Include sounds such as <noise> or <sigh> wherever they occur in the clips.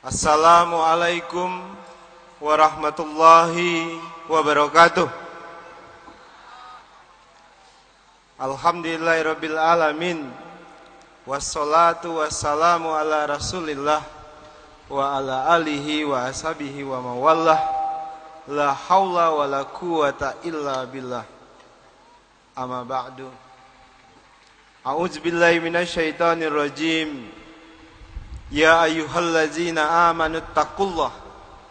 Assalamualaikum warahmatullahi wabarakatuh. Alhamdulillahirabbil alamin. Wassalatu wassalamu ala Rasulillah wa ala alihi wa ashabihi wa mawallah. La haula wa la quwata illa billah. Amma ba'du. A'udzu billahi minasyaitonir rajim. Ya ayyuhallazina amanu taqullah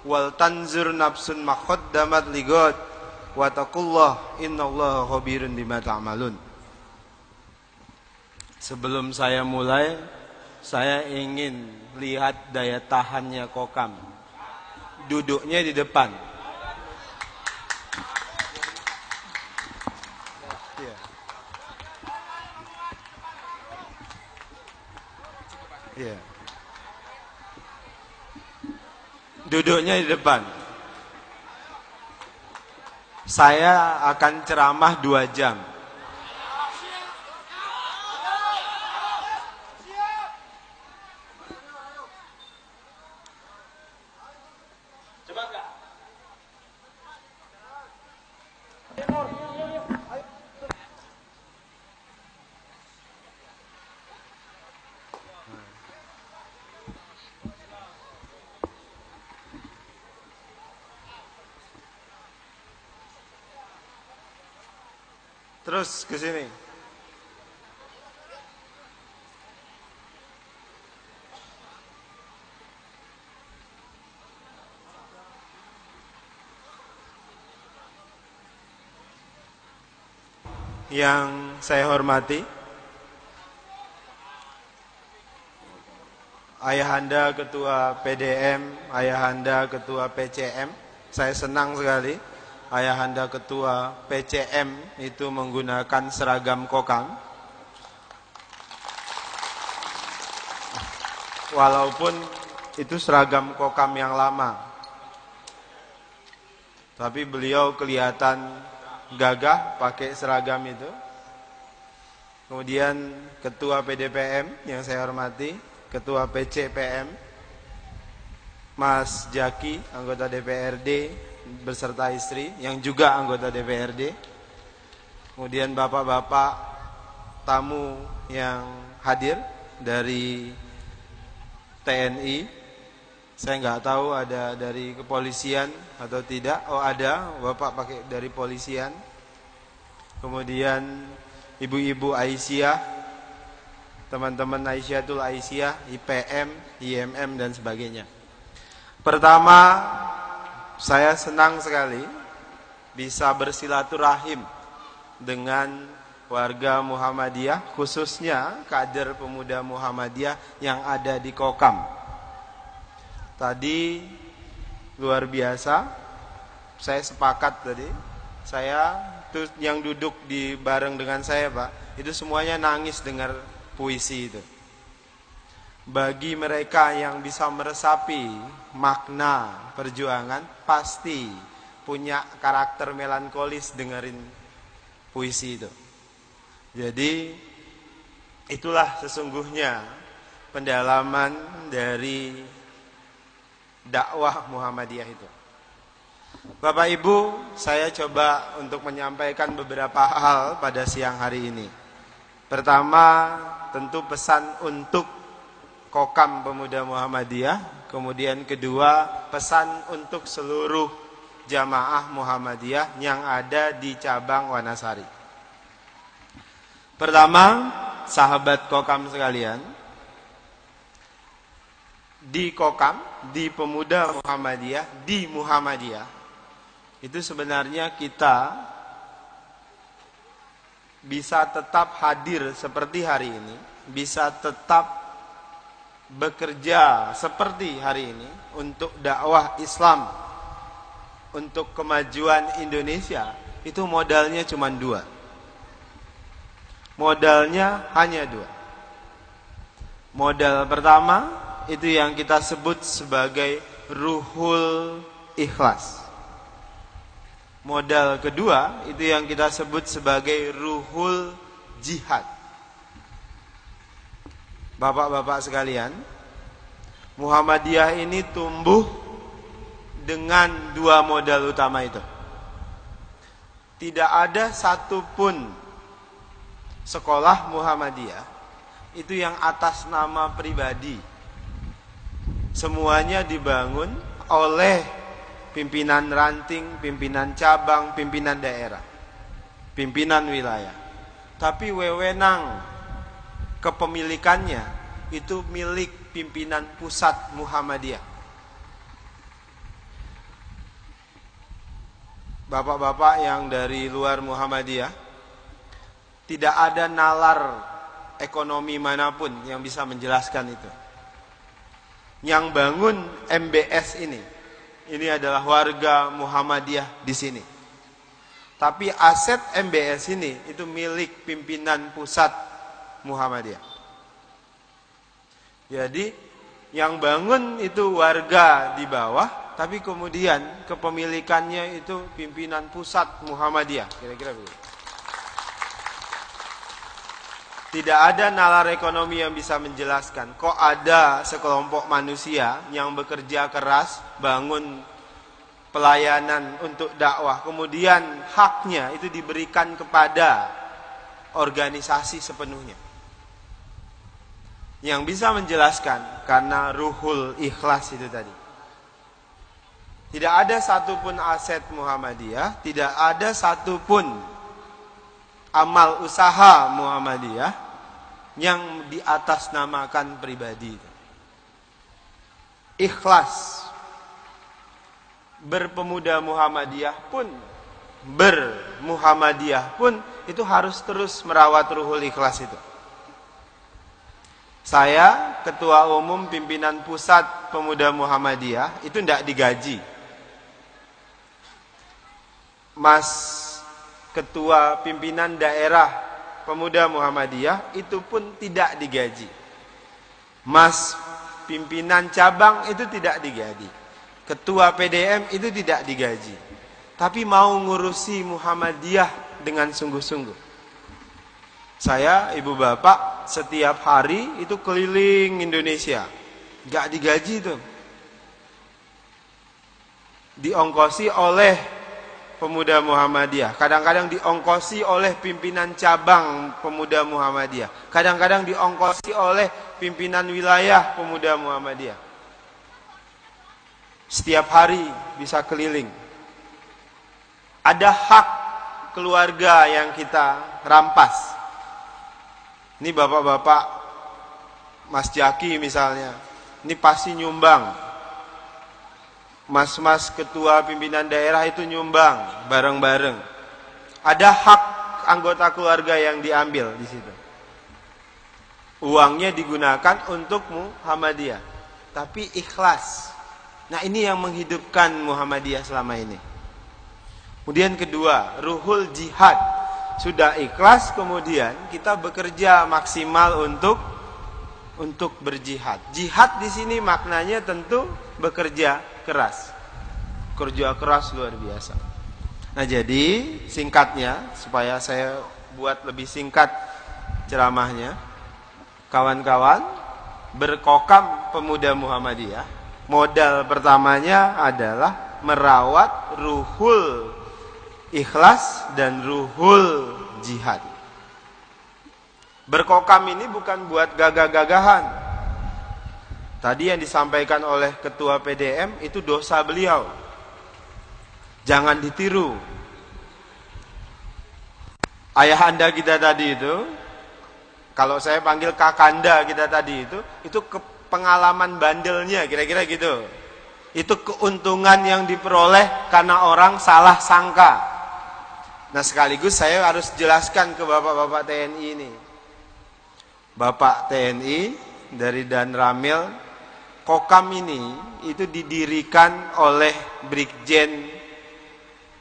wal tanzur nafsun ma qaddamat ligad wa taqullah innallaha khabirun bima ta'malun. Sebelum saya mulai, saya ingin lihat daya tahannya kokam. Duduknya di depan. Iya. Iya. Duduknya di depan. Saya akan ceramah dua jam. Terus ke sini. Yang saya hormati Ayahanda Ketua PDM, Ayahanda Ketua PCM, saya senang sekali ayahanda ketua PCM itu menggunakan seragam kokang. Walaupun itu seragam kokam yang lama. Tapi beliau kelihatan gagah pakai seragam itu. Kemudian ketua PDPM yang saya hormati, ketua PCPM, Mas Jaki, anggota DPRD, beserta istri yang juga anggota DPRD. Kemudian bapak-bapak tamu yang hadir dari TNI. Saya nggak tahu ada dari kepolisian atau tidak. Oh ada, bapak pakai dari polisian. Kemudian ibu-ibu Aisyah, teman-teman Aisyahtul Aisyah, IPM, IMM dan sebagainya. Pertama, saya senang sekali bisa bersilaturahim dengan warga Muhammadiyah, khususnya kader pemuda Muhammadiyah yang ada di Kokam. Tadi luar biasa, saya sepakat tadi, saya yang duduk di bareng dengan saya Pak, itu semuanya nangis dengar puisi itu bagi mereka yang bisa meresapi makna perjuangan pasti punya karakter melankolis dengerin puisi itu. Jadi itulah sesungguhnya pendalaman dari dakwah Muhammadiyah itu. Bapak Ibu, saya coba untuk menyampaikan beberapa hal pada siang hari ini. Pertama, tentu pesan untuk Kokam Pemuda Muhammadiyah Kemudian kedua pesan untuk seluruh jamaah Muhammadiyah yang ada di cabang Wanasari. Pertama sahabat Kokam sekalian Di Kokam, di Pemuda Muhammadiyah, di Muhammadiyah Itu sebenarnya kita bisa tetap hadir seperti hari ini Bisa tetap bekerja seperti hari ini untuk dakwah Islam untuk kemajuan Indonesia itu modalnya cuma dua. Modalnya hanya dua. Modal pertama itu yang kita sebut sebagai ruhul ikhlas. Modal kedua itu yang kita sebut sebagai ruhul jihad Bapak-bapak sekalian, Muhammadiyah ini tumbuh dengan dua modal utama itu. Tidak ada satupun sekolah Muhammadiyah itu yang atas nama pribadi. Semuanya dibangun oleh pimpinan ranting, pimpinan cabang, pimpinan daerah, pimpinan wilayah. Tapi wewenang kepemilikannya itu milik pimpinan pusat Muhammadiyah. Bapak-bapak yang dari luar Muhammadiyah tidak ada nalar ekonomi mana pun yang bisa menjelaskan itu. Yang bangun MBS ini ini adalah warga Muhammadiyah di sini. Tapi aset MBS ini itu milik pimpinan pusat Muhammadiyah. Jadi yang bangun itu warga di bawah, tapi kemudian kepemilikannya itu pimpinan pusat Muhammadiyah. Kira-kira begitu. Tidak ada nalar ekonomi yang bisa menjelaskan kok ada sekelompok manusia yang bekerja keras bangun pelayanan untuk dakwah kemudian haknya itu diberikan kepada organisasi sepenuhnya. Yang bisa menjelaskan karena ruhul ikhlas itu tadi. Tidak ada satupun aset Muhammadiyah, tidak ada satupun amal usaha Muhammadiyah yang di atas namakan pribadi. Ikhlas berpemuda Muhammadiyah pun bermuhammadiyah pun itu harus terus merawat ruhul ikhlas itu. Saya ketua umum pimpinan pusat pemuda Muhammadiyah itu tidak digaji. Mas ketua pimpinan daerah pemuda Muhammadiyah itu pun tidak digaji. Mas pimpinan cabang itu tidak digaji. Ketua PDM itu tidak digaji. Tapi mau ngurusi Muhammadiyah dengan sungguh-sungguh. Saya, ibu bapak, setiap hari itu keliling Indonesia. Gak digaji tuh. Diongkosi oleh pemuda Muhammadiyah. Kadang-kadang diongkosi oleh pimpinan cabang pemuda Muhammadiyah. Kadang-kadang diongkosi oleh pimpinan wilayah pemuda Muhammadiyah. Setiap hari bisa keliling. Ada hak keluarga yang kita rampas. Ini bapak-bapak Mas Jaki misalnya. Ini pasti nyumbang mas-mas ketua pimpinan daerah itu nyumbang bareng-bareng. Ada hak anggota keluarga yang diambil di situ. Uangnya digunakan untuk Muhammadiyah, tapi ikhlas. Nah, ini yang menghidupkan Muhammadiyah selama ini. Kemudian kedua, ruhul jihad. Sudah ikhlas kemudian kita bekerja maksimal untuk untuk berjihad. Jihad di sini maknanya tentu bekerja keras. Kerja keras luar biasa. Nah, jadi singkatnya supaya saya buat lebih singkat ceramahnya. Kawan-kawan, berkokam pemuda Muhammadiyah, modal pertamanya adalah merawat ruhul ikhlas dan ruhul jihad. Berkokam ini bukan buat gagah-gagahan. Tadi yang disampaikan oleh ketua PDM itu dosa beliau. Jangan ditiru. Ayah anda kita tadi itu, kalau saya panggil kakanda kita tadi itu, itu pengalaman bandelnya kira-kira gitu. Itu keuntungan yang diperoleh karena orang salah sangka. Nah sekaligus saya harus jelaskan ke bapak-bapak TNI ini. Bapak TNI dari Dan Ramil Kokam ini itu didirikan oleh Brigjen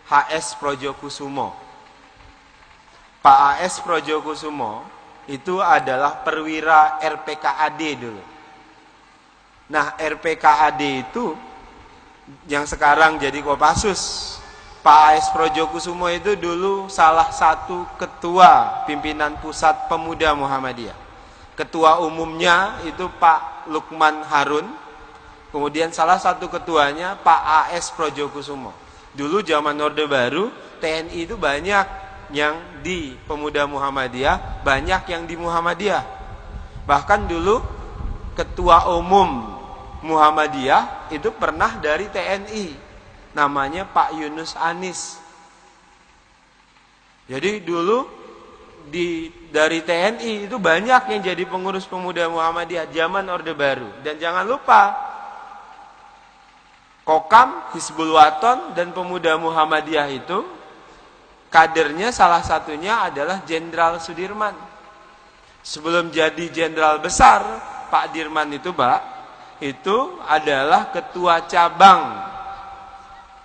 HS Projokusumo. Pak HS Projokusumo itu adalah perwira RPKAD dulu. Nah RPKAD itu yang sekarang jadi Kopassus Pak AS Projokusumo itu dulu salah satu ketua pimpinan pusat pemuda Muhammadiyah ketua umumnya itu Pak Lukman Harun Kemudian salah satu ketuanya Pak AS Projokusumo. Dulu zaman Orde Baru, TNI itu banyak yang di Pemuda Muhammadiyah, banyak yang di Muhammadiyah. Bahkan dulu ketua umum Muhammadiyah itu pernah dari TNI. Namanya Pak Yunus Anis. Jadi dulu di dari TNI itu banyak yang jadi pengurus pemuda Muhammadiyah zaman Orde Baru. Dan jangan lupa Kokam, Hizbul Waton, dan pemuda Muhammadiyah itu kadernya salah satunya adalah Jenderal Sudirman. Sebelum jadi jenderal besar, Pak Dirman itu, Pak, itu adalah ketua cabang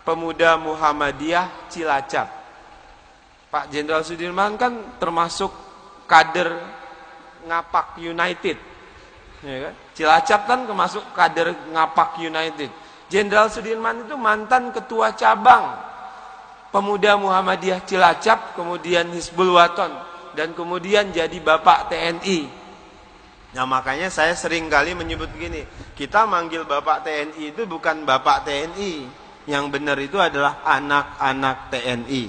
pemuda Muhammadiyah Cilacap. Pak Jenderal Sudirman kan termasuk kader Ngapak United. Ya kan? Cilacap kan termasuk kader Ngapak United. Jenderal Sudirman itu mantan ketua cabang pemuda Muhammadiyah Cilacap, kemudian Hizbul Waton, dan kemudian jadi bapak TNI. Nah makanya saya sering kali menyebut begini, kita manggil bapak TNI itu bukan bapak TNI, yang benar itu adalah anak-anak TNI.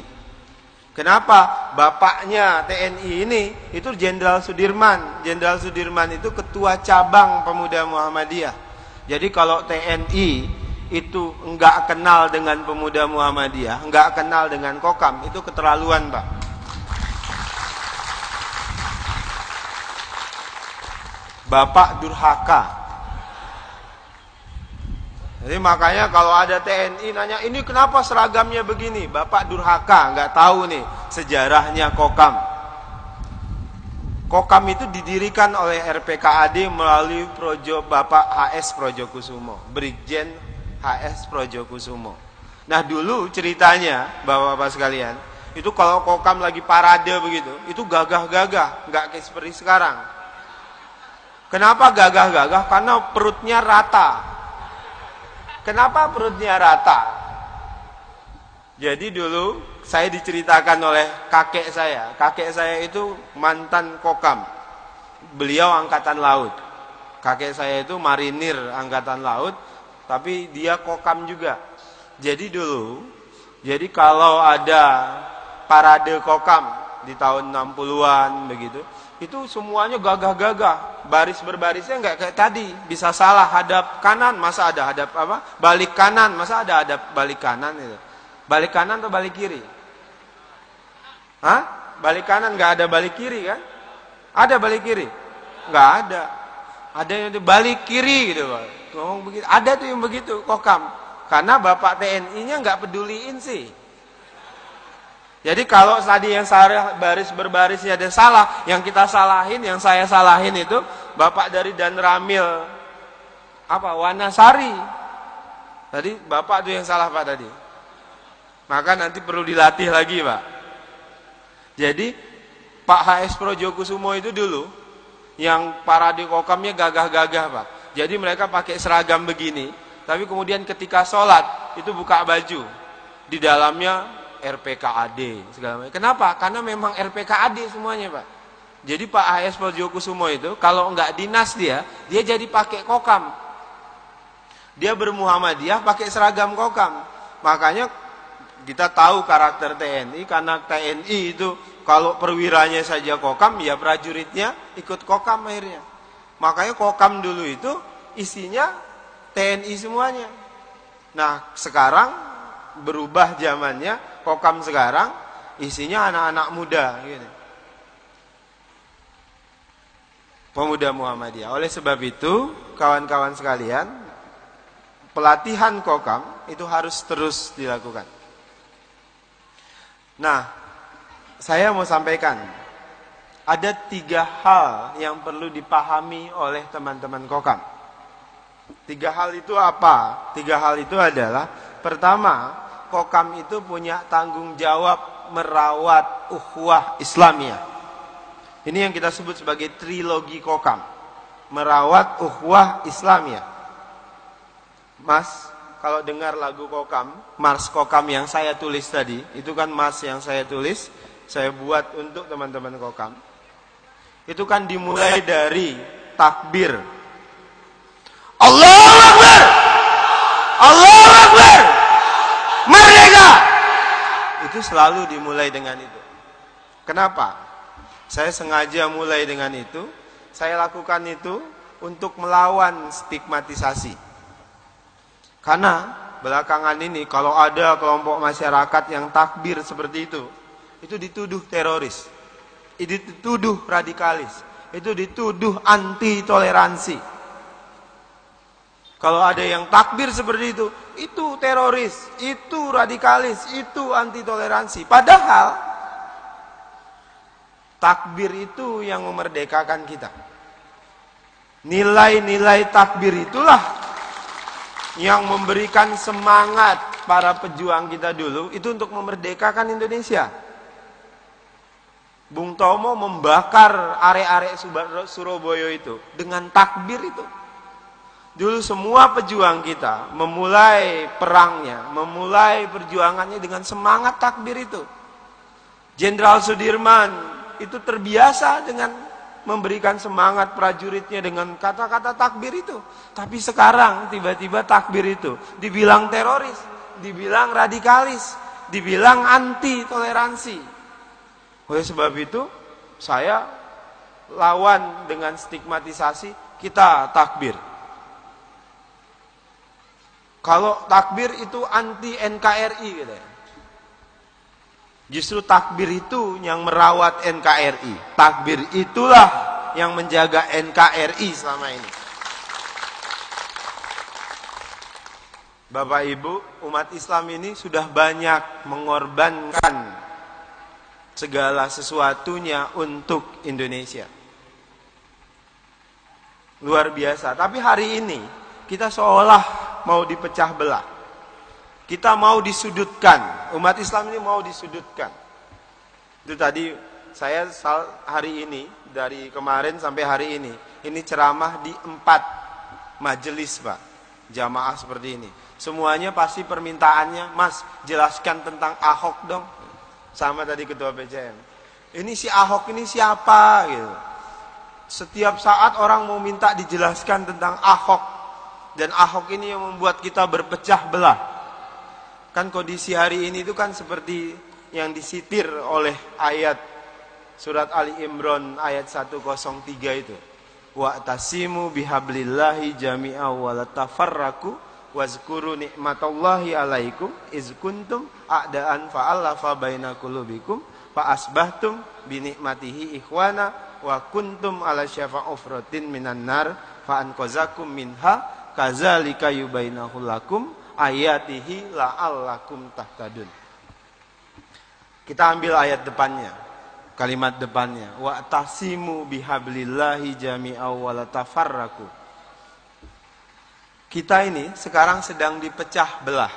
Kenapa? Bapaknya TNI ini itu Jenderal Sudirman. Jenderal Sudirman itu ketua cabang pemuda Muhammadiyah. Jadi kalau TNI itu enggak kenal dengan pemuda Muhammadiyah, enggak kenal dengan kokam, itu keterlaluan, Pak. Bapak durhaka. Jadi makanya kalau ada TNI nanya, ini kenapa seragamnya begini? Bapak durhaka, enggak tahu nih sejarahnya kokam. Kokam itu didirikan oleh RPKAD melalui Projo Bapak HS Projo Kusumo, Brigjen HS Projokusumo. Nah dulu ceritanya bapak-bapak sekalian, itu kalau kokam lagi parade begitu, itu gagah-gagah, nggak kayak seperti sekarang. Kenapa gagah-gagah? Karena perutnya rata. Kenapa perutnya rata? Jadi dulu saya diceritakan oleh kakek saya. Kakek saya itu mantan kokam. Beliau angkatan laut. Kakek saya itu marinir angkatan laut tapi dia kokam juga. Jadi dulu, jadi kalau ada parade kokam di tahun 60-an begitu, itu semuanya gagah-gagah, baris berbarisnya nggak kayak tadi, bisa salah hadap kanan, masa ada hadap apa? Balik kanan, masa ada hadap balik kanan itu. Balik kanan atau balik kiri? Hah? Balik kanan nggak ada balik kiri kan? Ada balik kiri? Nggak ada. Ada yang balik kiri gitu, ngomong begitu. Ada tuh yang begitu, kokam. Karena bapak TNI-nya nggak peduliin sih. Jadi kalau tadi yang salah baris berbarisnya ada salah, yang kita salahin, yang saya salahin itu bapak dari Dan Ramil apa Wanasari. Tadi bapak tuh yang salah pak tadi. Maka nanti perlu dilatih lagi pak. Jadi Pak HS Projokusumo itu dulu yang parade kokamnya gagah-gagah pak. Jadi mereka pakai seragam begini, tapi kemudian ketika sholat itu buka baju, di dalamnya RPKAD segala macam. Kenapa? Karena memang RPKAD semuanya pak. Jadi Pak AS Pojokusumo itu kalau enggak dinas dia, dia jadi pakai kokam. Dia bermuhammadiyah pakai seragam kokam. Makanya kita tahu karakter TNI karena TNI itu kalau perwiranya saja kokam ya prajuritnya ikut kokam akhirnya. Makanya kokam dulu itu isinya TNI semuanya. Nah sekarang berubah zamannya, kokam sekarang isinya anak-anak muda. Gitu. Pemuda Muhammadiyah. Oleh sebab itu, kawan-kawan sekalian, pelatihan kokam itu harus terus dilakukan. Nah, saya mau sampaikan ada tiga hal yang perlu dipahami oleh teman-teman kokam. Tiga hal itu apa? Tiga hal itu adalah pertama, kokam itu punya tanggung jawab merawat ukhuwah Islamiyah. Ini yang kita sebut sebagai trilogi kokam. Merawat ukhuwah Islamiyah. Mas, kalau dengar lagu kokam, Mars kokam yang saya tulis tadi, itu kan Mas yang saya tulis, saya buat untuk teman-teman kokam itu kan dimulai <laughs> dari takbir. Allahu Akbar. Itu selalu dimulai dengan itu. Kenapa? Saya sengaja mulai dengan itu. Saya lakukan itu untuk melawan stigmatisasi. Karena belakangan ini kalau ada kelompok masyarakat yang takbir seperti itu, itu dituduh teroris. Itu dituduh radikalis. Itu dituduh anti toleransi. Kalau ada yang takbir seperti itu, itu teroris, itu radikalis, itu anti toleransi. Padahal takbir itu yang memerdekakan kita. Nilai-nilai takbir itulah yang memberikan semangat para pejuang kita dulu itu untuk memerdekakan Indonesia. Bung Tomo membakar are-are Surabaya itu dengan takbir itu. Dulu semua pejuang kita memulai perangnya, memulai perjuangannya dengan semangat takbir itu. Jenderal Sudirman itu terbiasa dengan memberikan semangat prajuritnya dengan kata-kata takbir itu. Tapi sekarang tiba-tiba takbir itu dibilang teroris, dibilang radikalis, dibilang anti toleransi. Oleh sebab itu, saya lawan dengan stigmatisasi kita takbir. Kalau takbir itu anti NKRI gitu. Justru takbir itu yang merawat NKRI. Takbir itulah yang menjaga NKRI selama ini. Bapak Ibu, umat Islam ini sudah banyak mengorbankan segala sesuatunya untuk Indonesia. Luar biasa. Tapi hari ini kita seolah mau dipecah belah. Kita mau disudutkan. Umat Islam ini mau disudutkan. Itu tadi saya hari ini dari kemarin sampai hari ini ini ceramah di empat majelis pak. Jamaah seperti ini. Semuanya pasti permintaannya mas jelaskan tentang Ahok dong. Sama tadi ketua PCM ini si Ahok ini siapa? Gitu. Setiap saat orang mau minta dijelaskan tentang Ahok dan Ahok ini yang membuat kita berpecah belah. Kan kondisi hari ini itu kan seperti yang disitir oleh ayat surat Ali Imran ayat 103 itu. Wa tasimu bihablillahi jami'a wa latafarraku wazkuru nikmatallahi alaikum iz kuntum a'daan fa'alafa baina qulubikum fa asbahtum bi nikmatihi ikhwana wa kuntum ala syafa ufratin minan nar fa anqazakum minha kazalika yubainahu lakum ayatihi la'allakum tahtadun. Kita ambil ayat depannya. Kalimat depannya, wa tasimu bihablillahi jami'a wa. Kita ini sekarang sedang dipecah belah.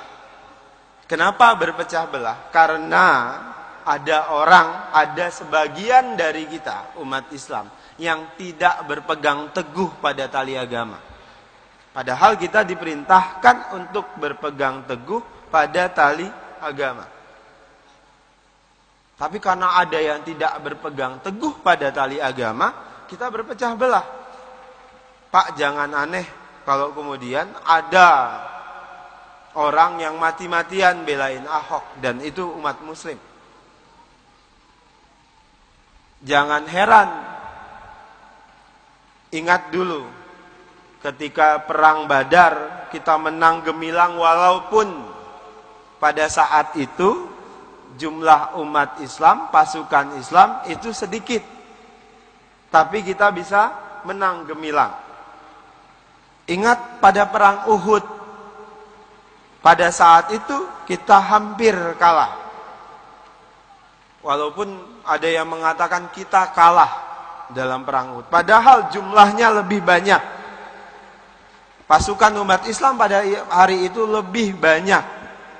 Kenapa berpecah belah? Karena ada orang, ada sebagian dari kita umat Islam yang tidak berpegang teguh pada tali agama. Padahal kita diperintahkan untuk berpegang teguh pada tali agama. Tapi karena ada yang tidak berpegang teguh pada tali agama, kita berpecah belah. Pak jangan aneh kalau kemudian ada orang yang mati-matian belain Ahok dan itu umat muslim. Jangan heran. Ingat dulu ketika perang Badar kita menang gemilang walaupun pada saat itu jumlah umat Islam, pasukan Islam itu sedikit. Tapi kita bisa menang gemilang. Ingat pada perang Uhud. Pada saat itu kita hampir kalah. Walaupun ada yang mengatakan kita kalah dalam perang Uhud. Padahal jumlahnya lebih banyak Pasukan umat Islam pada hari itu lebih banyak.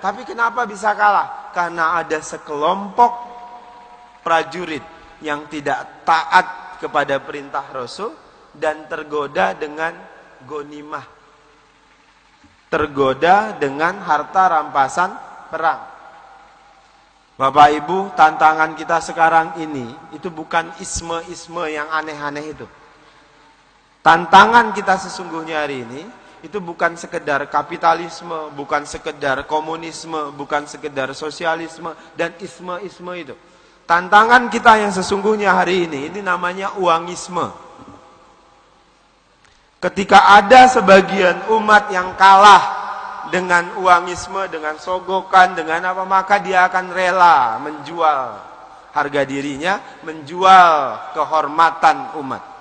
Tapi kenapa bisa kalah? Karena ada sekelompok prajurit yang tidak taat kepada perintah Rasul dan tergoda dengan gonimah. Tergoda dengan harta rampasan perang. Bapak Ibu, tantangan kita sekarang ini itu bukan isme-isme yang aneh-aneh itu. Tantangan kita sesungguhnya hari ini itu bukan sekedar kapitalisme, bukan sekedar komunisme, bukan sekedar sosialisme dan isme-isme itu. Tantangan kita yang sesungguhnya hari ini ini namanya uangisme. Ketika ada sebagian umat yang kalah dengan uangisme, dengan sogokan, dengan apa maka dia akan rela menjual harga dirinya, menjual kehormatan umat.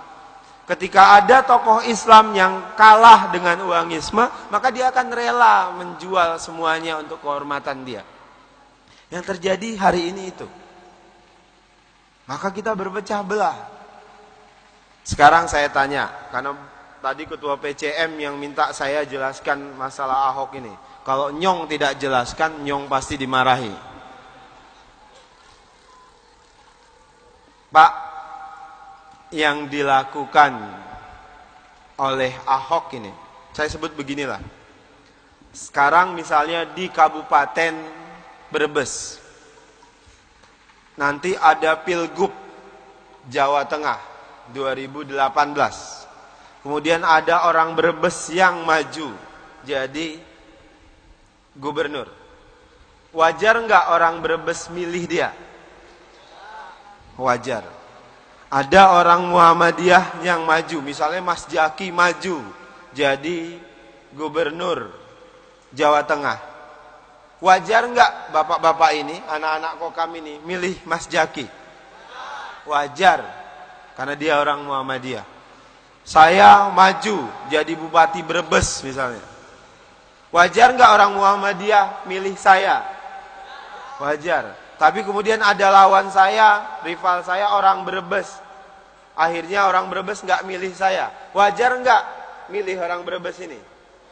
Ketika ada tokoh Islam yang kalah dengan uangisme, maka dia akan rela menjual semuanya untuk kehormatan dia. Yang terjadi hari ini itu. Maka kita berpecah belah. Sekarang saya tanya, karena tadi ketua PCM yang minta saya jelaskan masalah Ahok ini. Kalau Nyong tidak jelaskan, Nyong pasti dimarahi. Pak, yang dilakukan oleh Ahok ini, saya sebut beginilah. Sekarang misalnya di Kabupaten Brebes, nanti ada Pilgub Jawa Tengah 2018. Kemudian ada orang Brebes yang maju jadi gubernur. Wajar nggak orang Brebes milih dia? Wajar. Ada orang Muhammadiyah yang maju, misalnya Mas Jaki maju jadi gubernur Jawa Tengah. Wajar nggak bapak-bapak ini, anak-anak kokam ini milih Mas Jaki? Wajar, karena dia orang Muhammadiyah. Saya maju jadi bupati Brebes misalnya. Wajar nggak orang Muhammadiyah milih saya? Wajar. Tapi kemudian ada lawan saya, rival saya orang Brebes. Akhirnya orang Brebes nggak milih saya. Wajar nggak milih orang Brebes ini?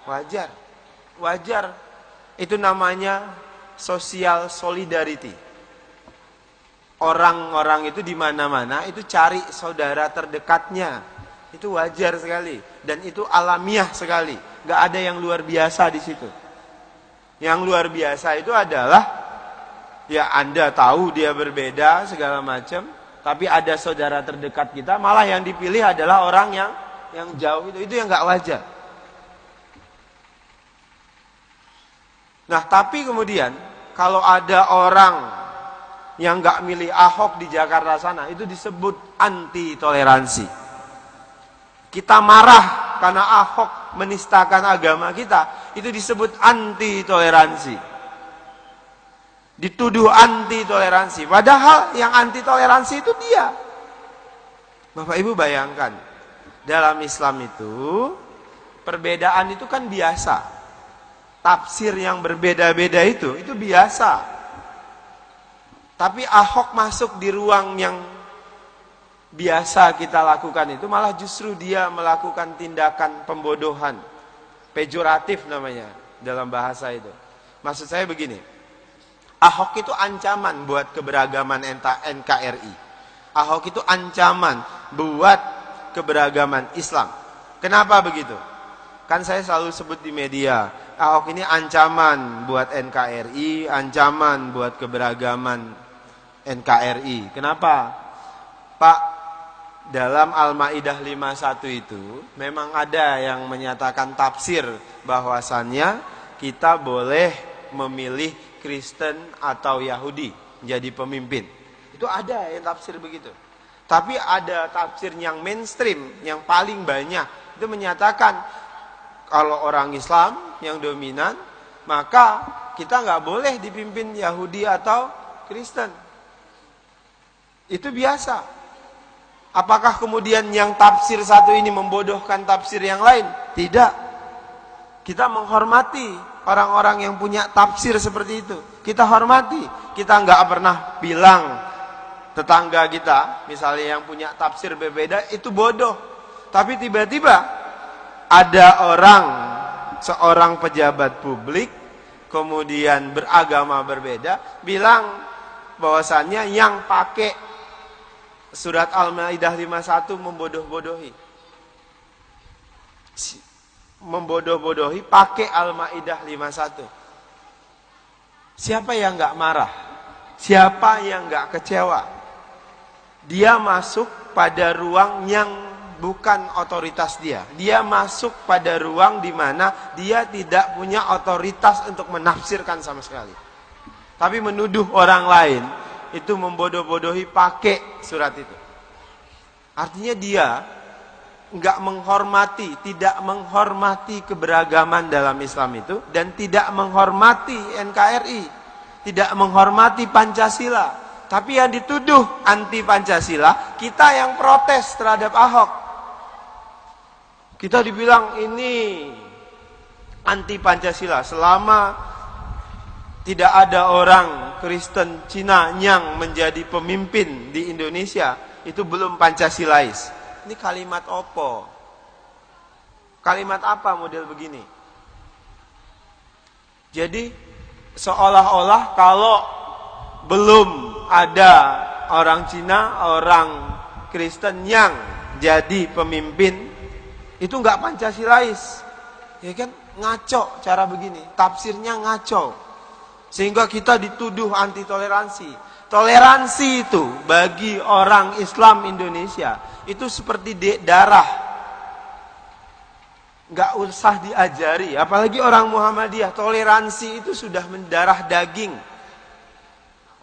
Wajar. Wajar itu namanya social solidarity. Orang-orang itu di mana-mana itu cari saudara terdekatnya. Itu wajar sekali dan itu alamiah sekali. Gak ada yang luar biasa di situ. Yang luar biasa itu adalah ya Anda tahu dia berbeda segala macam, tapi ada saudara terdekat kita malah yang dipilih adalah orang yang yang jauh itu. Itu yang gak wajar. Nah, tapi kemudian kalau ada orang yang nggak milih Ahok di Jakarta sana, itu disebut anti toleransi. Kita marah karena Ahok menistakan agama kita, itu disebut anti toleransi. Dituduh anti toleransi, padahal yang anti toleransi itu dia. Bapak Ibu bayangkan, dalam Islam itu perbedaan itu kan biasa tafsir yang berbeda-beda itu, itu biasa. Tapi Ahok masuk di ruang yang biasa kita lakukan itu, malah justru dia melakukan tindakan pembodohan. Pejoratif namanya dalam bahasa itu. Maksud saya begini, Ahok itu ancaman buat keberagaman NKRI. Ahok itu ancaman buat keberagaman Islam. Kenapa begitu? Kan saya selalu sebut di media, Ahok ini ancaman buat NKRI, ancaman buat keberagaman NKRI. Kenapa? Pak, dalam Al-Maidah 51 itu memang ada yang menyatakan tafsir bahwasannya kita boleh memilih Kristen atau Yahudi jadi pemimpin. Itu ada yang tafsir begitu. Tapi ada tafsir yang mainstream, yang paling banyak itu menyatakan kalau orang Islam yang dominan, maka kita nggak boleh dipimpin Yahudi atau Kristen. Itu biasa. Apakah kemudian yang tafsir satu ini membodohkan tafsir yang lain? Tidak. Kita menghormati orang-orang yang punya tafsir seperti itu. Kita hormati. Kita nggak pernah bilang tetangga kita, misalnya yang punya tafsir berbeda, itu bodoh. Tapi tiba-tiba ada orang seorang pejabat publik kemudian beragama berbeda bilang bahwasannya yang pakai surat Al-Maidah 51 membodoh-bodohi. Membodoh-bodohi pakai Al-Maidah 51. Siapa yang nggak marah? Siapa yang nggak kecewa? Dia masuk pada ruang yang bukan otoritas dia. Dia masuk pada ruang di mana dia tidak punya otoritas untuk menafsirkan sama sekali. Tapi menuduh orang lain itu membodoh-bodohi pakai surat itu. Artinya dia nggak menghormati, tidak menghormati keberagaman dalam Islam itu dan tidak menghormati NKRI, tidak menghormati Pancasila. Tapi yang dituduh anti Pancasila, kita yang protes terhadap Ahok. Kita dibilang ini anti Pancasila selama tidak ada orang Kristen Cina yang menjadi pemimpin di Indonesia itu belum Pancasilais. Ini kalimat opo? Kalimat apa model begini? Jadi seolah-olah kalau belum ada orang Cina, orang Kristen yang jadi pemimpin itu nggak Pancasilais. Ya kan ngaco cara begini, tafsirnya ngaco. Sehingga kita dituduh anti toleransi. Toleransi itu bagi orang Islam Indonesia itu seperti darah. Nggak usah diajari, apalagi orang Muhammadiyah. Toleransi itu sudah mendarah daging.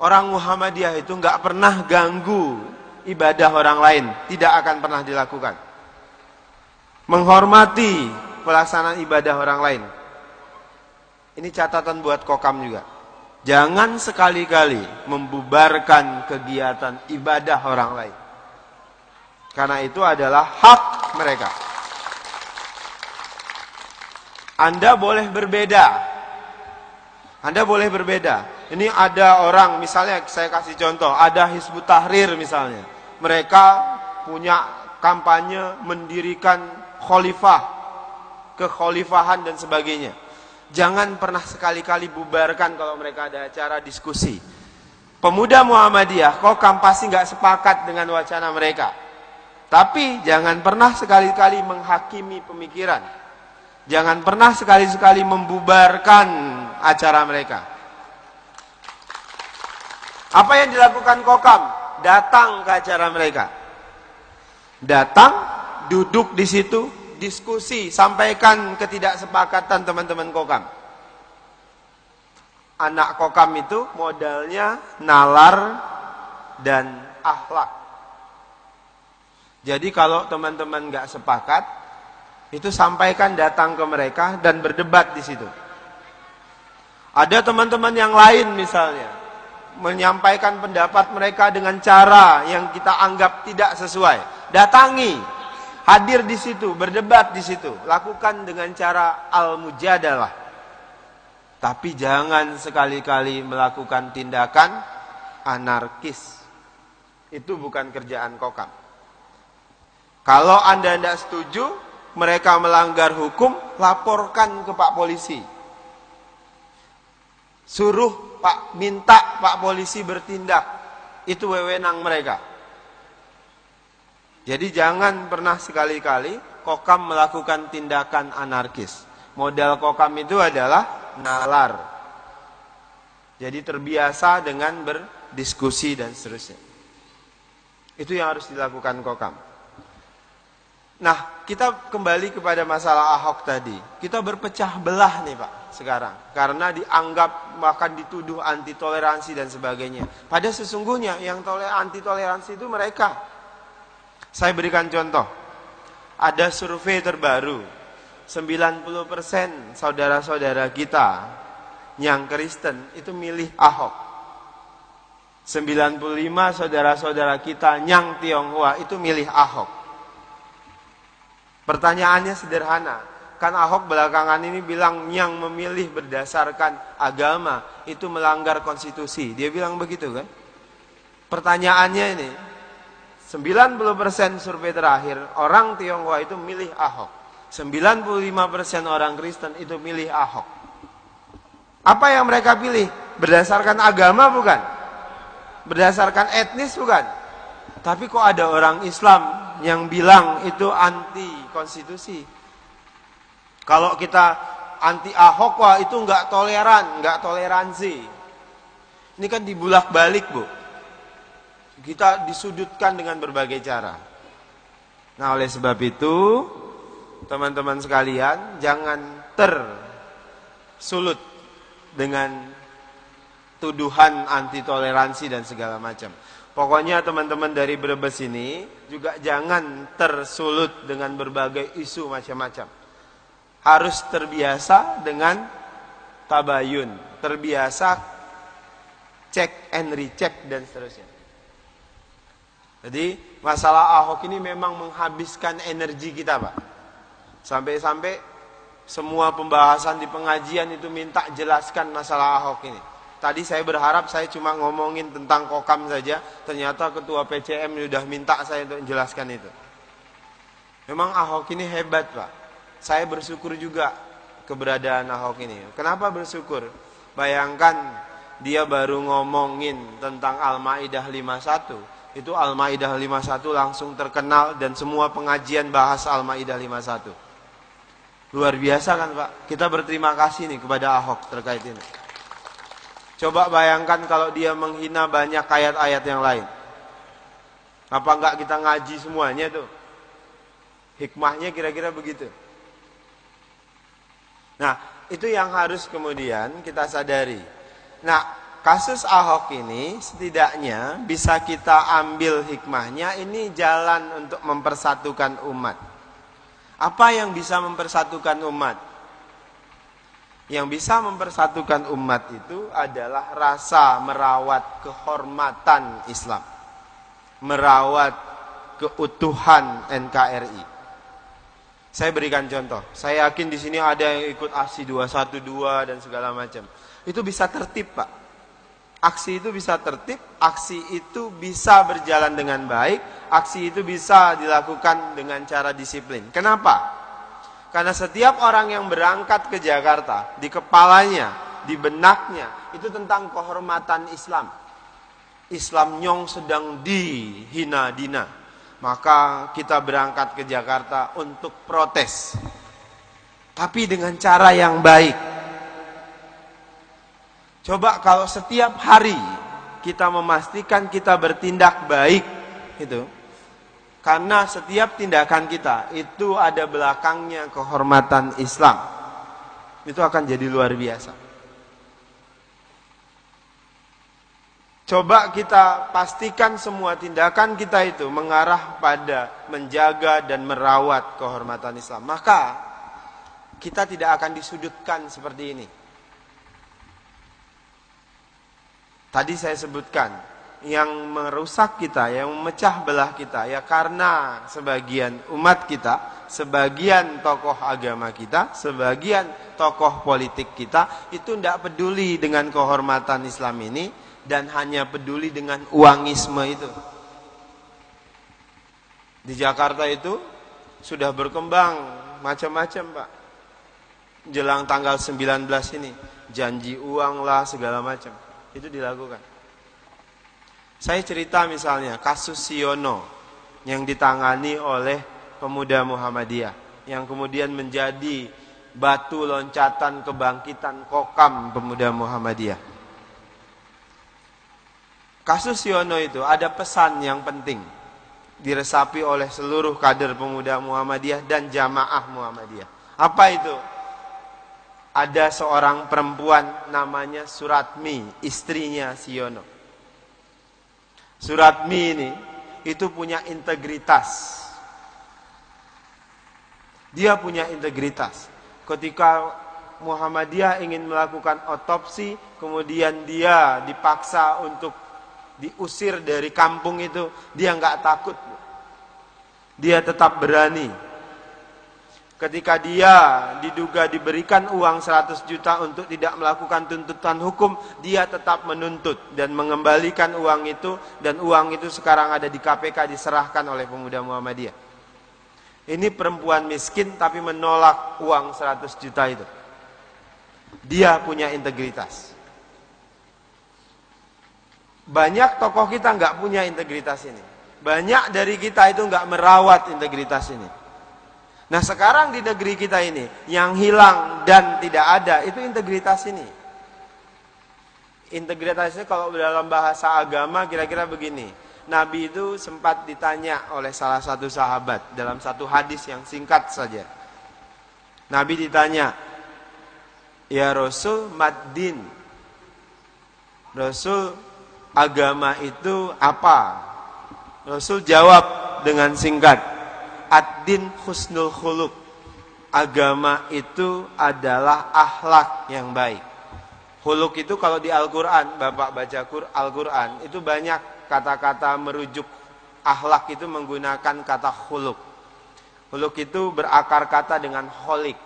Orang Muhammadiyah itu nggak pernah ganggu ibadah orang lain, tidak akan pernah dilakukan. Menghormati pelaksanaan ibadah orang lain. Ini catatan buat kokam juga. Jangan sekali-kali membubarkan kegiatan ibadah orang lain. Karena itu adalah hak mereka. Anda boleh berbeda. Anda boleh berbeda. Ini ada orang, misalnya saya kasih contoh, ada Hizbut Tahrir misalnya. Mereka punya kampanye mendirikan khalifah, kekhalifahan dan sebagainya. Jangan pernah sekali-kali bubarkan kalau mereka ada acara diskusi. Pemuda Muhammadiyah, kok kampasi nggak sepakat dengan wacana mereka. Tapi jangan pernah sekali-kali menghakimi pemikiran. Jangan pernah sekali-sekali membubarkan acara mereka. Apa yang dilakukan Kokam? Datang ke acara mereka. Datang, duduk di situ, diskusi, sampaikan ketidaksepakatan teman-teman kokam. Anak kokam itu modalnya nalar dan akhlak. Jadi kalau teman-teman nggak sepakat, itu sampaikan datang ke mereka dan berdebat di situ. Ada teman-teman yang lain misalnya menyampaikan pendapat mereka dengan cara yang kita anggap tidak sesuai. Datangi, hadir di situ, berdebat di situ, lakukan dengan cara al-mujadalah. Tapi jangan sekali-kali melakukan tindakan anarkis. Itu bukan kerjaan kokam. Kalau Anda tidak setuju, mereka melanggar hukum, laporkan ke Pak Polisi. Suruh Pak minta Pak Polisi bertindak. Itu wewenang mereka. Jadi jangan pernah sekali-kali kokam melakukan tindakan anarkis. Modal kokam itu adalah nalar. Jadi terbiasa dengan berdiskusi dan seterusnya. Itu yang harus dilakukan kokam. Nah, kita kembali kepada masalah Ahok tadi. Kita berpecah belah nih Pak sekarang. Karena dianggap bahkan dituduh anti toleransi dan sebagainya. Pada sesungguhnya yang anti toleransi itu mereka saya berikan contoh. Ada survei terbaru. 90% saudara-saudara kita yang Kristen itu milih Ahok. 95 saudara-saudara kita yang Tionghoa itu milih Ahok. Pertanyaannya sederhana. Kan Ahok belakangan ini bilang yang memilih berdasarkan agama itu melanggar konstitusi. Dia bilang begitu kan? Pertanyaannya ini, 90% survei terakhir orang Tionghoa itu milih Ahok. 95% orang Kristen itu milih Ahok. Apa yang mereka pilih? Berdasarkan agama bukan? Berdasarkan etnis bukan? Tapi kok ada orang Islam yang bilang itu anti konstitusi? Kalau kita anti Ahok wah itu nggak toleran, nggak toleransi. Ini kan dibulak balik bu. Kita disudutkan dengan berbagai cara. Nah, oleh sebab itu, teman-teman sekalian, jangan tersulut dengan tuduhan anti toleransi dan segala macam. Pokoknya teman-teman dari Brebes ini juga jangan tersulut dengan berbagai isu macam-macam. Harus terbiasa dengan tabayun, terbiasa cek and recheck dan seterusnya. Jadi masalah Ahok ini memang menghabiskan energi kita Pak. Sampai-sampai semua pembahasan di pengajian itu minta jelaskan masalah Ahok ini. Tadi saya berharap saya cuma ngomongin tentang kokam saja, ternyata ketua PCM sudah minta saya untuk menjelaskan itu. Memang Ahok ini hebat Pak. Saya bersyukur juga keberadaan Ahok ini. Kenapa bersyukur? Bayangkan dia baru ngomongin tentang Al-Maidah 51. Itu Al-Maidah 51 langsung terkenal dan semua pengajian bahas Al-Maidah 51. Luar biasa kan Pak? Kita berterima kasih nih kepada Ahok terkait ini. Coba bayangkan kalau dia menghina banyak ayat-ayat yang lain. Apa enggak kita ngaji semuanya tuh? Hikmahnya kira-kira begitu. Nah, itu yang harus kemudian kita sadari. Nah, kasus Ahok ini setidaknya bisa kita ambil hikmahnya ini jalan untuk mempersatukan umat. Apa yang bisa mempersatukan umat? Yang bisa mempersatukan umat itu adalah rasa merawat kehormatan Islam. Merawat keutuhan NKRI. Saya berikan contoh. Saya yakin di sini ada yang ikut aksi 212 dan segala macam. Itu bisa tertib, Pak. Aksi itu bisa tertib, aksi itu bisa berjalan dengan baik, aksi itu bisa dilakukan dengan cara disiplin. Kenapa? Karena setiap orang yang berangkat ke Jakarta, di kepalanya, di benaknya, itu tentang kehormatan Islam. Islam nyong sedang dihina dina. Maka kita berangkat ke Jakarta untuk protes. Tapi dengan cara yang baik. Coba kalau setiap hari kita memastikan kita bertindak baik, itu karena setiap tindakan kita itu ada belakangnya kehormatan Islam. Itu akan jadi luar biasa. Coba kita pastikan semua tindakan kita itu mengarah pada menjaga dan merawat kehormatan Islam. Maka kita tidak akan disudutkan seperti ini. Tadi saya sebutkan yang merusak kita, yang memecah belah kita ya karena sebagian umat kita, sebagian tokoh agama kita, sebagian tokoh politik kita itu tidak peduli dengan kehormatan Islam ini dan hanya peduli dengan uangisme itu. Di Jakarta itu sudah berkembang macam-macam, Pak. Jelang tanggal 19 ini, janji uang lah segala macam. Itu dilakukan. Saya cerita misalnya kasus Siono yang ditangani oleh pemuda Muhammadiyah yang kemudian menjadi batu loncatan kebangkitan kokam pemuda Muhammadiyah. Kasus Siono itu ada pesan yang penting diresapi oleh seluruh kader pemuda Muhammadiyah dan jamaah Muhammadiyah. Apa itu? Ada seorang perempuan namanya Suratmi, istrinya Siono. Suratmi ini itu punya integritas. Dia punya integritas. Ketika Muhammadiyah ingin melakukan otopsi, kemudian dia dipaksa untuk diusir dari kampung itu, dia nggak takut. Dia tetap berani ketika dia diduga diberikan uang 100 juta untuk tidak melakukan tuntutan hukum, dia tetap menuntut dan mengembalikan uang itu dan uang itu sekarang ada di KPK diserahkan oleh pemuda Muhammadiyah. Ini perempuan miskin tapi menolak uang 100 juta itu. Dia punya integritas. Banyak tokoh kita nggak punya integritas ini. Banyak dari kita itu nggak merawat integritas ini. Nah sekarang di negeri kita ini yang hilang dan tidak ada itu integritas ini. Integritas ini kalau dalam bahasa agama kira-kira begini. Nabi itu sempat ditanya oleh salah satu sahabat dalam satu hadis yang singkat saja. Nabi ditanya, "Ya Rasul, maddin?" Rasul, agama itu apa? Rasul jawab dengan singkat, "Ad-din husnul khuluq." Agama itu adalah akhlak yang baik. Huluk itu kalau di Al-Quran, Bapak baca Al-Quran, itu banyak kata-kata merujuk akhlak itu menggunakan kata huluk. Huluk itu berakar kata dengan holik.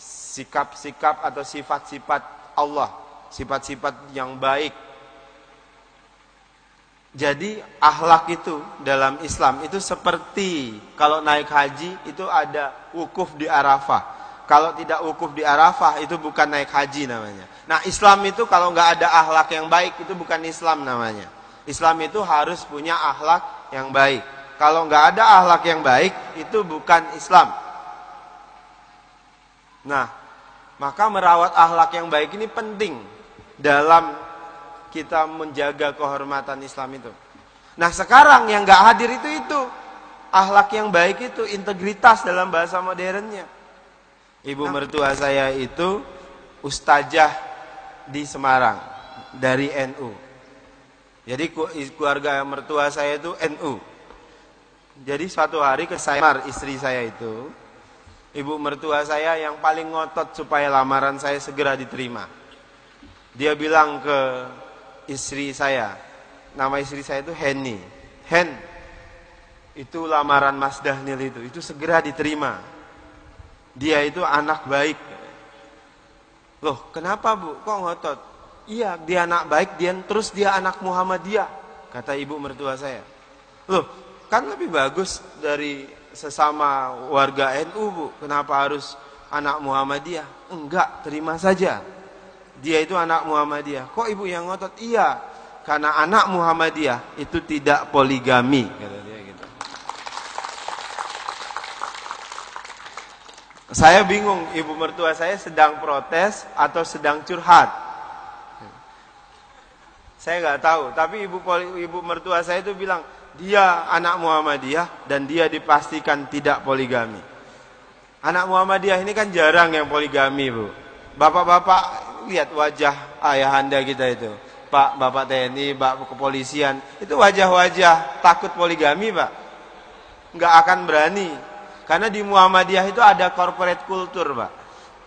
Sikap-sikap atau sifat-sifat Allah. Sifat-sifat yang baik. Jadi akhlak itu dalam Islam itu seperti kalau naik haji itu ada wukuf di Arafah. Kalau tidak wukuf di Arafah itu bukan naik haji namanya. Nah Islam itu kalau nggak ada akhlak yang baik itu bukan Islam namanya. Islam itu harus punya akhlak yang baik. Kalau nggak ada akhlak yang baik itu bukan Islam. Nah, maka merawat akhlak yang baik ini penting dalam kita menjaga kehormatan Islam itu. Nah sekarang yang nggak hadir itu itu akhlak yang baik itu integritas dalam bahasa modernnya. Ibu nah. mertua saya itu ustazah di Semarang dari NU. Jadi keluarga mertua saya itu NU. Jadi suatu hari ke saya istri saya itu, ibu mertua saya yang paling ngotot supaya lamaran saya segera diterima. Dia bilang ke istri saya, nama istri saya itu Henny. Hen, itu lamaran Mas Dahnil itu, itu segera diterima. Dia itu anak baik, Loh, kenapa bu? Kok ngotot? Iya, dia anak baik, dia terus dia anak Muhammadiyah, kata ibu mertua saya. Loh, kan lebih bagus dari sesama warga NU bu. Kenapa harus anak Muhammadiyah? Enggak, terima saja. Dia itu anak Muhammadiyah. Kok ibu yang ngotot? Iya, karena anak Muhammadiyah itu tidak poligami, kata dia. Saya bingung, ibu mertua saya sedang protes atau sedang curhat. Saya nggak tahu, tapi ibu ibu mertua saya itu bilang dia anak Muhammadiyah dan dia dipastikan tidak poligami. Anak Muhammadiyah ini kan jarang yang poligami, Bu. Bapak-bapak lihat wajah ayahanda kita itu. Pak, Bapak TNI, Bapak kepolisian, itu wajah-wajah takut poligami, Pak. Nggak akan berani karena di Muhammadiyah itu ada corporate culture, Pak.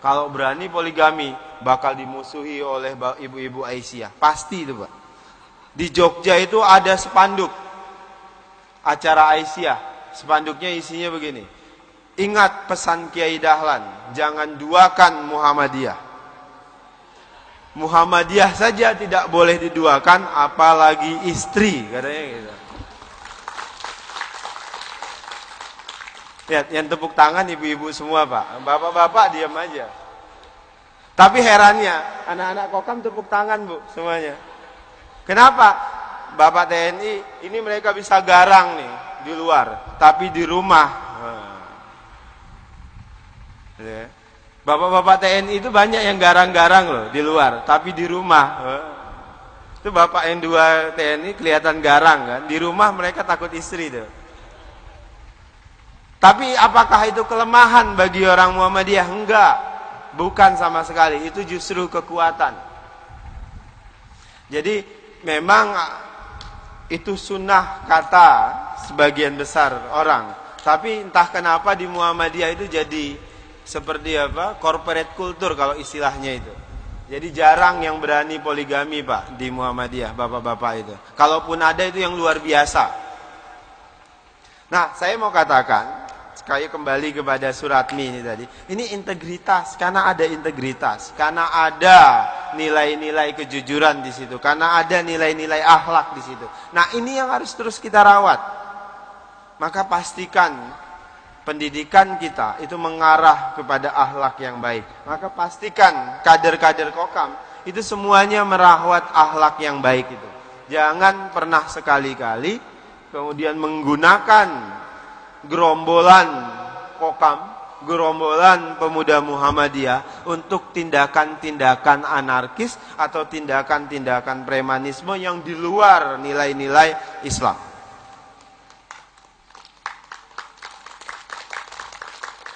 Kalau berani poligami, bakal dimusuhi oleh ibu-ibu Aisyah. Pasti itu, Pak. Di Jogja itu ada spanduk acara Aisyah. Spanduknya isinya begini. Ingat pesan Kiai Dahlan, jangan duakan Muhammadiyah. Muhammadiyah saja tidak boleh diduakan, apalagi istri, katanya gitu. Lihat, yang tepuk tangan ibu-ibu semua pak. Bapak-bapak diam aja. Tapi herannya, anak-anak kokam tepuk tangan bu semuanya. Kenapa? Bapak TNI, ini mereka bisa garang nih di luar, tapi di rumah. Ya. Bapak-bapak TNI itu banyak yang garang-garang loh di luar, tapi di rumah. Itu bapak yang dua TNI kelihatan garang kan, di rumah mereka takut istri tuh. Tapi apakah itu kelemahan bagi orang Muhammadiyah? Enggak. Bukan sama sekali. Itu justru kekuatan. Jadi memang itu sunnah kata sebagian besar orang. Tapi entah kenapa di Muhammadiyah itu jadi seperti apa? Corporate culture kalau istilahnya itu. Jadi jarang yang berani poligami Pak di Muhammadiyah, bapak-bapak itu. Kalaupun ada itu yang luar biasa. Nah, saya mau katakan kayak kembali kepada surat mi ini tadi. Ini integritas, karena ada integritas, karena ada nilai-nilai kejujuran di situ, karena ada nilai-nilai akhlak di situ. Nah, ini yang harus terus kita rawat. Maka pastikan pendidikan kita itu mengarah kepada akhlak yang baik. Maka pastikan kader-kader kokam itu semuanya merawat akhlak yang baik itu. Jangan pernah sekali-kali kemudian menggunakan gerombolan kokam gerombolan pemuda Muhammadiyah untuk tindakan-tindakan anarkis atau tindakan-tindakan premanisme yang di luar nilai-nilai Islam.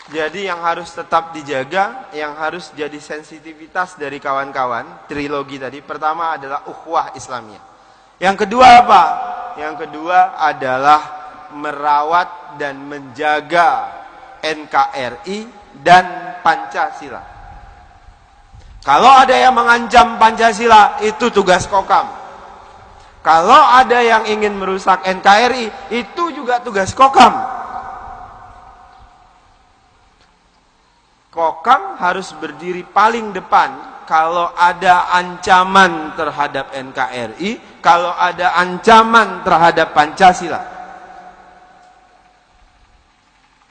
Jadi yang harus tetap dijaga, yang harus jadi sensitivitas dari kawan-kawan, trilogi tadi, pertama adalah ukhuwah Islamiyah. Yang kedua apa? Yang kedua adalah merawat dan menjaga NKRI dan Pancasila. Kalau ada yang mengancam Pancasila, itu tugas Kokam. Kalau ada yang ingin merusak NKRI, itu juga tugas Kokam. Kokam harus berdiri paling depan kalau ada ancaman terhadap NKRI, kalau ada ancaman terhadap Pancasila.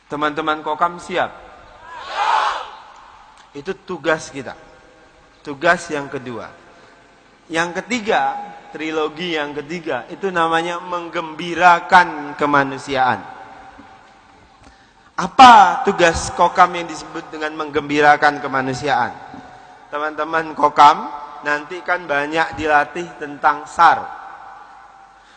Teman-teman kokam siap? Itu tugas kita. Tugas yang kedua. Yang ketiga, trilogi yang ketiga, itu namanya menggembirakan kemanusiaan. Apa tugas kokam yang disebut dengan menggembirakan kemanusiaan? Teman-teman kokam, nanti kan banyak dilatih tentang SAR.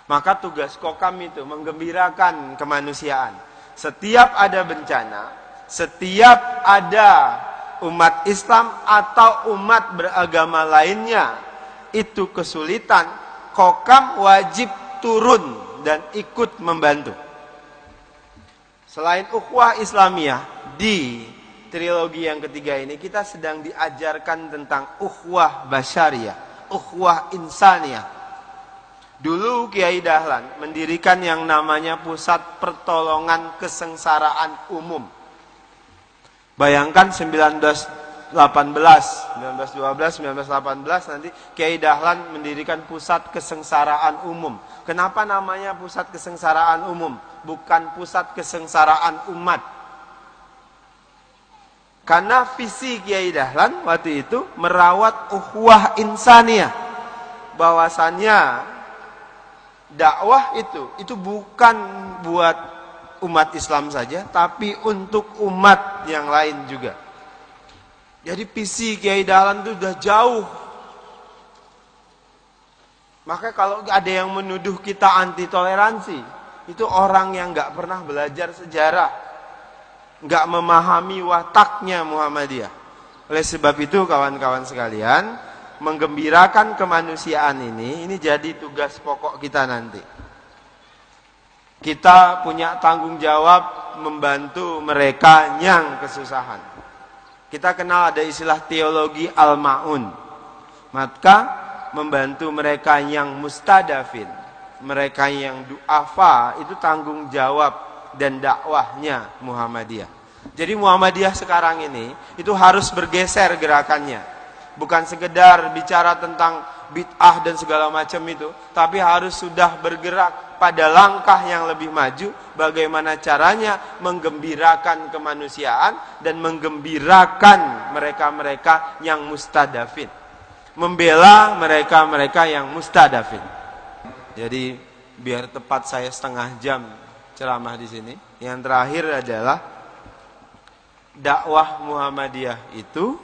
Maka tugas kokam itu menggembirakan kemanusiaan. Setiap ada bencana, setiap ada umat Islam atau umat beragama lainnya itu kesulitan, kokam wajib turun dan ikut membantu. Selain ukhuwah Islamiyah di trilogi yang ketiga ini kita sedang diajarkan tentang ukhuwah basyariah, ukhuwah insaniyah, Dulu Kiai Dahlan mendirikan yang namanya Pusat Pertolongan Kesengsaraan Umum. Bayangkan 1918, 1912, 1918 nanti Kiai Dahlan mendirikan Pusat Kesengsaraan Umum. Kenapa namanya Pusat Kesengsaraan Umum? Bukan Pusat Kesengsaraan Umat. Karena visi Kiai Dahlan waktu itu merawat uhwah insaniyah. Bahwasannya dakwah itu itu bukan buat umat Islam saja tapi untuk umat yang lain juga. Jadi visi Kiai Dahlan itu sudah jauh. Maka kalau ada yang menuduh kita anti toleransi, itu orang yang nggak pernah belajar sejarah, nggak memahami wataknya Muhammadiyah. Oleh sebab itu kawan-kawan sekalian, menggembirakan kemanusiaan ini, ini jadi tugas pokok kita nanti. Kita punya tanggung jawab membantu mereka yang kesusahan. Kita kenal ada istilah teologi al-ma'un. Maka membantu mereka yang mustadafin, mereka yang duafa, itu tanggung jawab dan dakwahnya Muhammadiyah. Jadi Muhammadiyah sekarang ini itu harus bergeser gerakannya bukan sekedar bicara tentang bid'ah dan segala macam itu, tapi harus sudah bergerak pada langkah yang lebih maju bagaimana caranya menggembirakan kemanusiaan dan menggembirakan mereka-mereka yang mustadafin. Membela mereka-mereka yang mustadafin. Jadi biar tepat saya setengah jam ceramah di sini. Yang terakhir adalah dakwah Muhammadiyah itu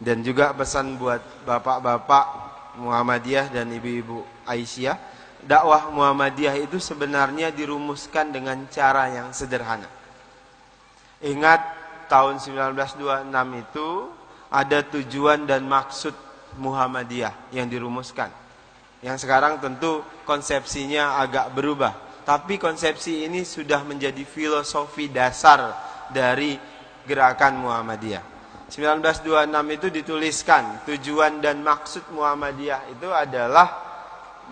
dan juga pesan buat bapak-bapak Muhammadiyah dan ibu-ibu Aisyah dakwah Muhammadiyah itu sebenarnya dirumuskan dengan cara yang sederhana ingat tahun 1926 itu ada tujuan dan maksud Muhammadiyah yang dirumuskan yang sekarang tentu konsepsinya agak berubah tapi konsepsi ini sudah menjadi filosofi dasar dari gerakan Muhammadiyah 1926 itu dituliskan tujuan dan maksud Muhammadiyah itu adalah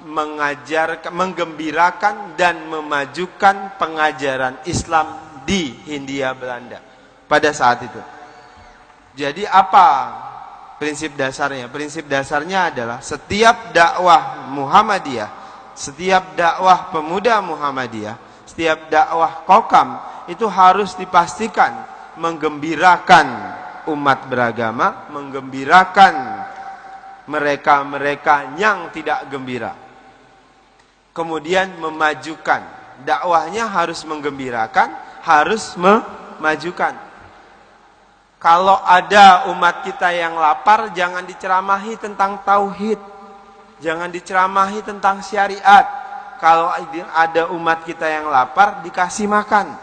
mengajar menggembirakan dan memajukan pengajaran Islam di Hindia Belanda pada saat itu. Jadi apa prinsip dasarnya? Prinsip dasarnya adalah setiap dakwah Muhammadiyah, setiap dakwah pemuda Muhammadiyah, setiap dakwah kokam itu harus dipastikan menggembirakan umat beragama menggembirakan mereka-mereka yang tidak gembira. Kemudian memajukan. Dakwahnya harus menggembirakan, harus memajukan. Kalau ada umat kita yang lapar, jangan diceramahi tentang tauhid. Jangan diceramahi tentang syariat. Kalau ada umat kita yang lapar, dikasih makan.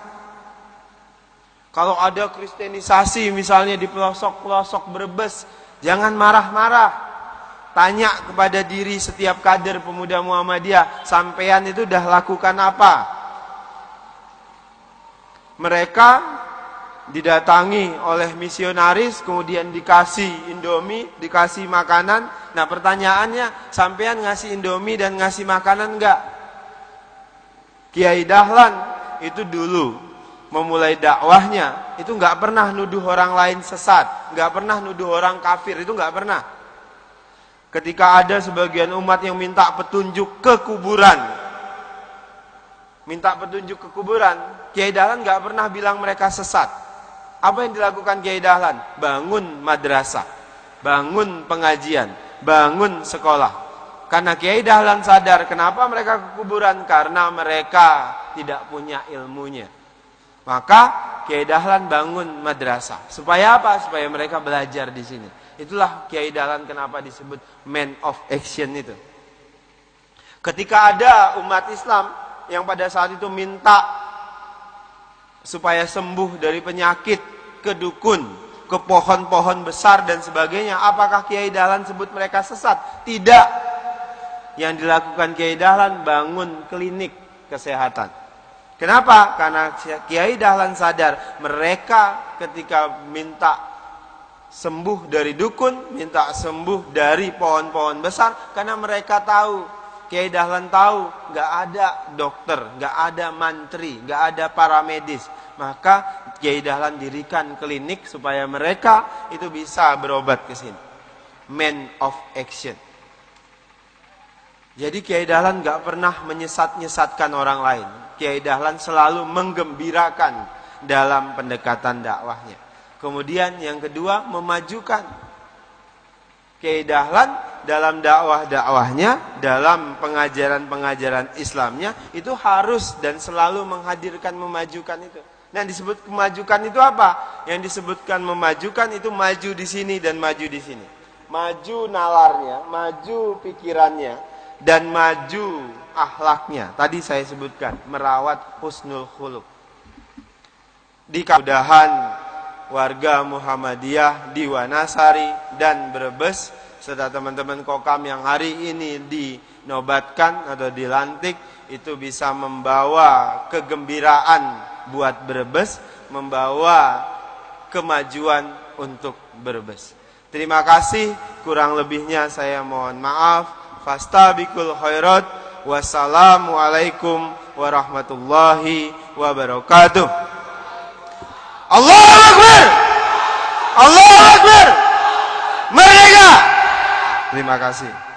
Kalau ada kristenisasi misalnya di pelosok-pelosok Brebes, jangan marah-marah. Tanya kepada diri setiap kader pemuda Muhammadiyah, sampean itu dah lakukan apa? Mereka didatangi oleh misionaris, kemudian dikasih indomie, dikasih makanan. Nah pertanyaannya, sampean ngasih indomie dan ngasih makanan enggak? Kiai Dahlan itu dulu memulai dakwahnya, itu enggak pernah nuduh orang lain sesat, enggak pernah nuduh orang kafir, itu enggak pernah. Ketika ada sebagian umat yang minta petunjuk ke kuburan, minta petunjuk ke kuburan, Kiai Dahlan nggak pernah bilang mereka sesat. Apa yang dilakukan Kiai Dahlan? Bangun madrasah, bangun pengajian, bangun sekolah. Karena Kiai Dahlan sadar kenapa mereka ke kuburan karena mereka tidak punya ilmunya. Maka Kiai Dahlan bangun madrasah. Supaya apa? Supaya mereka belajar di sini. Itulah Kiai Dahlan kenapa disebut man of action itu. Ketika ada umat Islam yang pada saat itu minta supaya sembuh dari penyakit ke dukun, ke pohon-pohon besar dan sebagainya. Apakah Kiai Dahlan sebut mereka sesat? Tidak. Yang dilakukan Kiai Dahlan bangun klinik kesehatan. Kenapa? Karena Kiai Dahlan sadar mereka ketika minta sembuh dari dukun, minta sembuh dari pohon-pohon besar karena mereka tahu Kiai Dahlan tahu nggak ada dokter, nggak ada mantri, nggak ada paramedis. Maka Kiai Dahlan dirikan klinik supaya mereka itu bisa berobat ke sini. Man of action. Jadi Kiai Dahlan gak pernah menyesat-nyesatkan orang lain. Kiai Dahlan selalu menggembirakan dalam pendekatan dakwahnya. Kemudian yang kedua memajukan. Kiai Dahlan dalam dakwah-dakwahnya, dalam pengajaran-pengajaran Islamnya itu harus dan selalu menghadirkan memajukan itu. Nah, disebut kemajukan itu apa? Yang disebutkan memajukan itu maju di sini dan maju di sini. Maju nalarnya, maju pikirannya, dan maju akhlaknya. Tadi saya sebutkan, merawat husnul khuluq. Di kemudahan warga Muhammadiyah di Wanasari dan Brebes serta teman-teman kokam yang hari ini dinobatkan atau dilantik itu bisa membawa kegembiraan buat Brebes, membawa kemajuan untuk Brebes. Terima kasih, kurang lebihnya saya mohon maaf. Fastabikul khairat. Wassalamualaikum warahmatullahi wabarakatuh. Allahu Akbar. Allahu Akbar. Merdeka. Terima kasih.